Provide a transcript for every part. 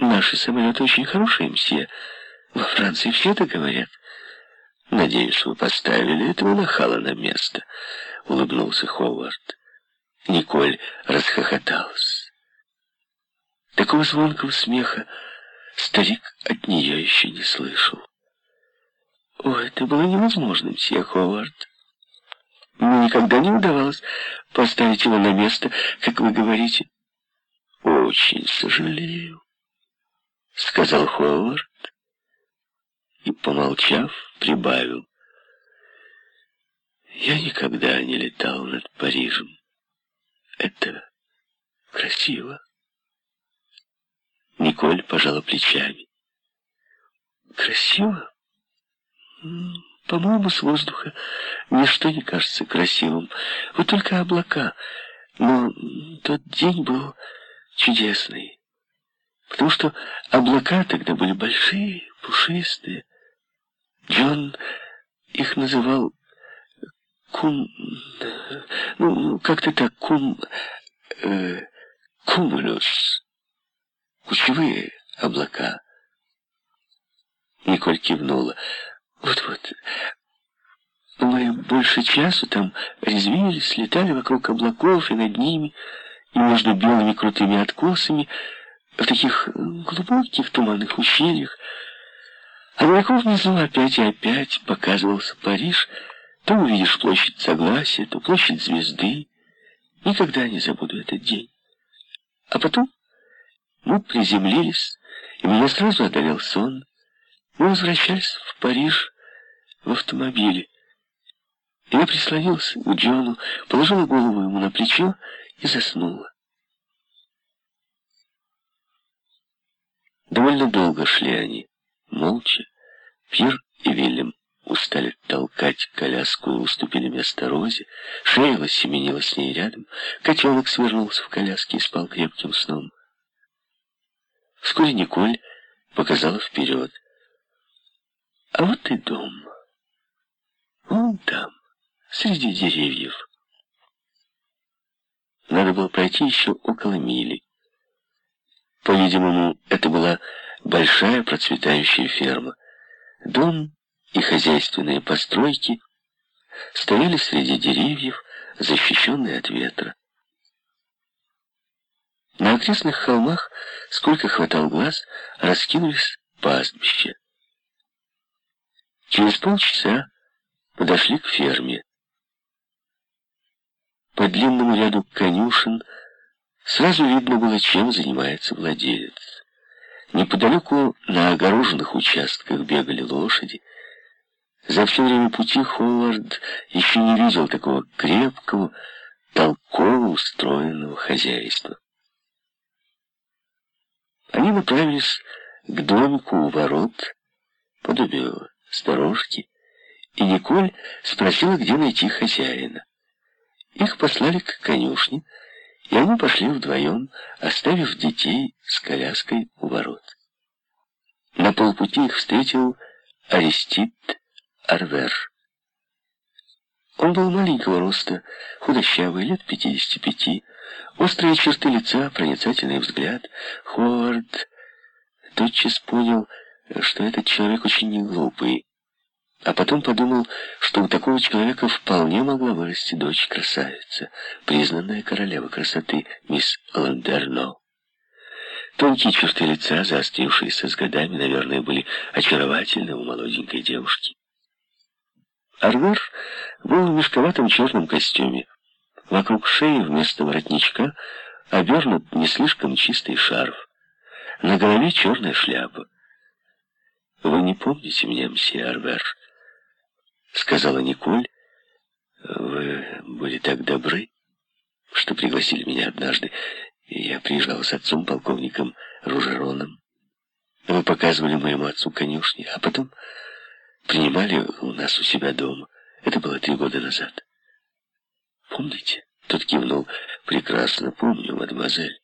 Наши самолеты очень хорошие, мсье. Во Франции все это говорят. Надеюсь, вы поставили этого нахала на место, улыбнулся Ховард. Николь расхохоталась. Такого звонкого смеха старик от нее еще не слышал. О, это было невозможно, мсье Ховард. Мне никогда не удавалось поставить его на место, как вы говорите. Очень сожалею, сказал Ховард и, помолчав, прибавил. Я никогда не летал над Парижем. Это красиво. Николь пожала плечами. Красиво? По-моему, с воздуха ничто не кажется красивым. Вот только облака. Но тот день был чудесный. Потому что облака тогда были большие, пушистые. Джон их называл кум... Ну, как-то так, кум... Э, кумулюс. Кучевые облака. Николь кивнула. Вот-вот. Мы больше часу там резвились, летали вокруг облаков и над ними, и между белыми крутыми откосами, в таких глубоких туманных ущельях. А далеко внизу опять и опять показывался Париж. То увидишь площадь Согласия, то площадь Звезды. Никогда не забуду этот день. А потом мы приземлились, и меня сразу одолел сон. Мы возвращались в Париж в автомобиле. Я прислонился к Джону, положила голову ему на плечо и заснула. Довольно долго шли они, молча. Пир и Вильям устали толкать коляску и уступили место Розе. Шейла семенила с ней рядом. Котенок свернулся в коляске и спал крепким сном. Вскоре Николь показала вперед. А вот и дом. Вон там, среди деревьев. Надо было пройти еще около мили. По-видимому, это была большая процветающая ферма. Дом и хозяйственные постройки стояли среди деревьев, защищенные от ветра. На окрестных холмах, сколько хватал глаз, раскинулись пастбища. Через полчаса подошли к ферме. По длинному ряду конюшен сразу видно было, чем занимается владелец. Неподалеку на огороженных участках бегали лошади. За все время пути Ховард еще не видел такого крепкого, толково устроенного хозяйства. Они направились к домику у ворот, подобие сторожки, и Николь спросила, где найти хозяина. Их послали к конюшне, и они пошли вдвоем, оставив детей с коляской у ворот. На полпути их встретил Арестит Арвер. Он был маленького роста, худощавый, лет 55, острые черты лица, проницательный взгляд. Ховард тотчас понял, что этот человек очень неглупый, а потом подумал, что у такого человека вполне могла вырасти дочь-красавица, признанная королева красоты, мисс Ландерно. Тонкие черты лица, заострившиеся с годами, наверное, были очаровательны у молоденькой девушки. Арвер был в мешковатом черном костюме. Вокруг шеи вместо воротничка обернут не слишком чистый шарф. На голове черная шляпа. «Вы не помните меня, мсье Арвер?» — сказала Николь. «Вы были так добры, что пригласили меня однажды, я приезжал с отцом, полковником Ружероном. Вы показывали моему отцу конюшни, а потом принимали у нас у себя дома. Это было три года назад. Помните?» Тот кивнул. «Прекрасно помню, мадемуазель».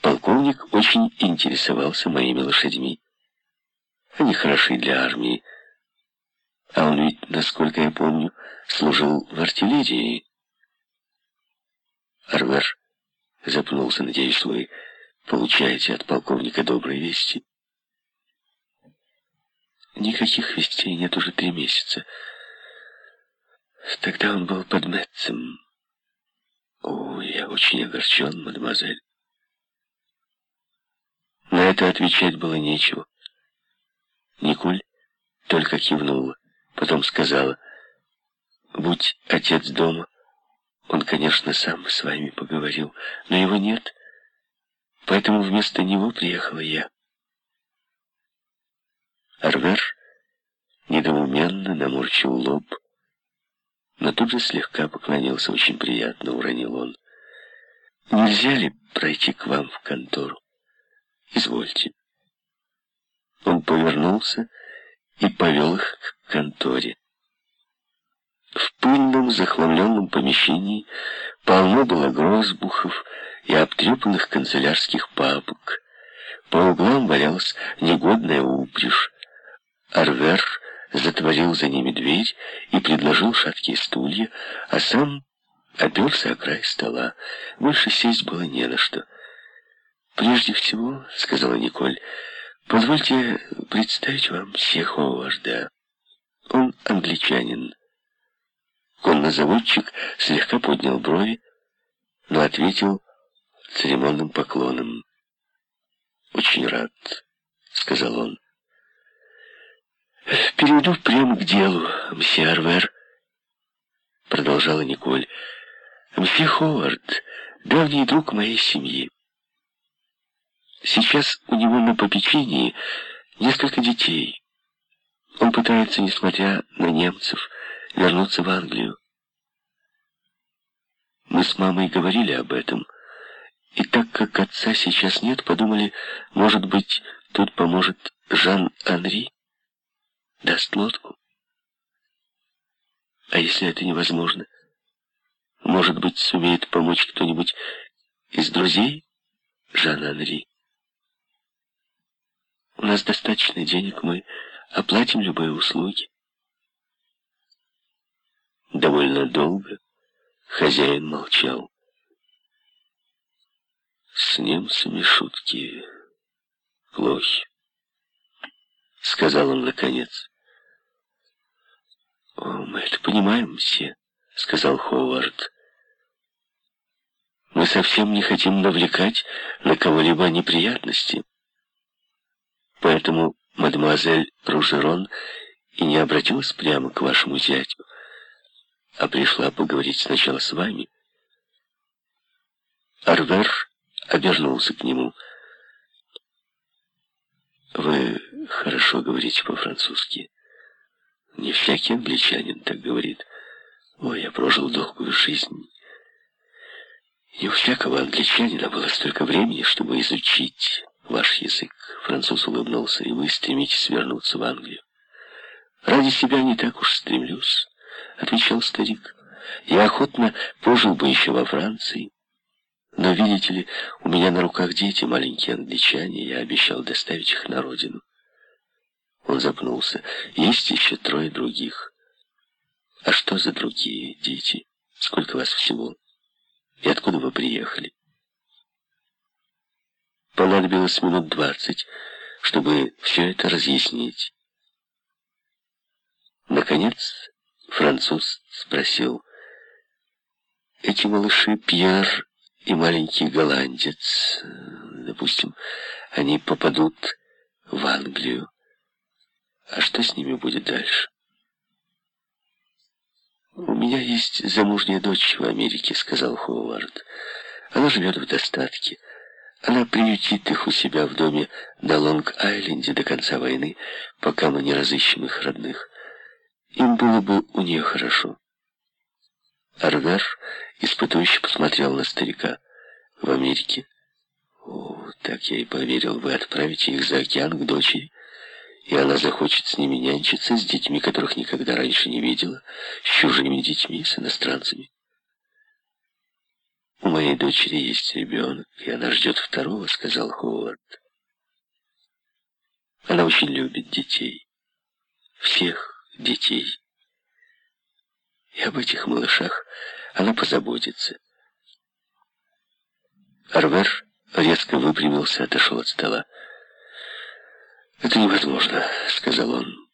Полковник очень интересовался моими лошадьми. Они хороши для армии. А он ведь, насколько я помню, служил в артиллерии. Арвер запнулся, надеясь, вы получаете от полковника добрые вести? Никаких вестей нет уже три месяца. Тогда он был под Метцем. О, я очень огорчен, мадемуазель. На это отвечать было нечего. Николь только кивнула, потом сказала, «Будь отец дома, он, конечно, сам с вами поговорил, но его нет, поэтому вместо него приехала я». Арвер недоуменно наморщил лоб, но тут же слегка поклонился, очень приятно уронил он. «Нельзя ли пройти к вам в контору? Извольте». Он повернулся и повел их к конторе. В пыльном, захламленном помещении полно было грозбухов и обтрепанных канцелярских папок. По углам валялась негодная упряжь. Арвер затворил за ними дверь и предложил шаткие стулья, а сам оперся о край стола. Больше сесть было не на что. «Прежде всего, — сказала Николь, — позвольте представить вам Сеховажда. Он англичанин». Коннозаводчик слегка поднял брови, но ответил церемонным поклоном. «Очень рад», — сказал он. «Перейду прямо к делу, мсье Арвер», — продолжала Николь. «Мсье Ховард, давний друг моей семьи. Сейчас у него на попечении несколько детей. Он пытается, несмотря на немцев, вернуться в Англию. Мы с мамой говорили об этом, и так как отца сейчас нет, подумали, может быть, тут поможет Жан-Анри даст лодку. А если это невозможно? Может быть, сумеет помочь кто-нибудь из друзей Жана Анри? У нас достаточно денег, мы оплатим любые услуги. Довольно долго хозяин молчал. С немцами шутки плохи, сказал он наконец. «О, мы это понимаем все», — сказал Ховард. «Мы совсем не хотим навлекать на кого-либо неприятности. Поэтому мадемуазель Ружерон и не обратилась прямо к вашему зятю, а пришла поговорить сначала с вами». Арвер обернулся к нему. «Вы хорошо говорите по-французски». Не всякий англичанин так говорит. Ой, я прожил долгую жизнь. Не у всякого англичанина было столько времени, чтобы изучить ваш язык. Француз улыбнулся, и вы стремитесь вернуться в Англию. Ради себя не так уж стремлюсь, отвечал старик. Я охотно пожил бы еще во Франции. Но, видите ли, у меня на руках дети, маленькие англичане, я обещал доставить их на родину. Он запнулся. Есть еще трое других. А что за другие дети? Сколько вас всего? И откуда вы приехали? Понадобилось минут двадцать, чтобы все это разъяснить. Наконец, француз спросил, «Эти малыши Пьер и маленький голландец, допустим, они попадут в Англию. А что с ними будет дальше? «У меня есть замужняя дочь в Америке», — сказал Ховард. «Она живет в достатке. Она приютит их у себя в доме на Лонг-Айленде до конца войны, пока мы не разыщем их родных. Им было бы у нее хорошо». Арвер испытующе посмотрел на старика. «В Америке?» «О, так я и поверил, вы отправите их за океан к дочери» и она захочет с ними нянчиться, с детьми, которых никогда раньше не видела, с чужими детьми, с иностранцами. «У моей дочери есть ребенок, и она ждет второго», — сказал Ховард. «Она очень любит детей, всех детей. И об этих малышах она позаботится». Арвер резко выпрямился, отошел от стола. «Это невозможно», — сказал он.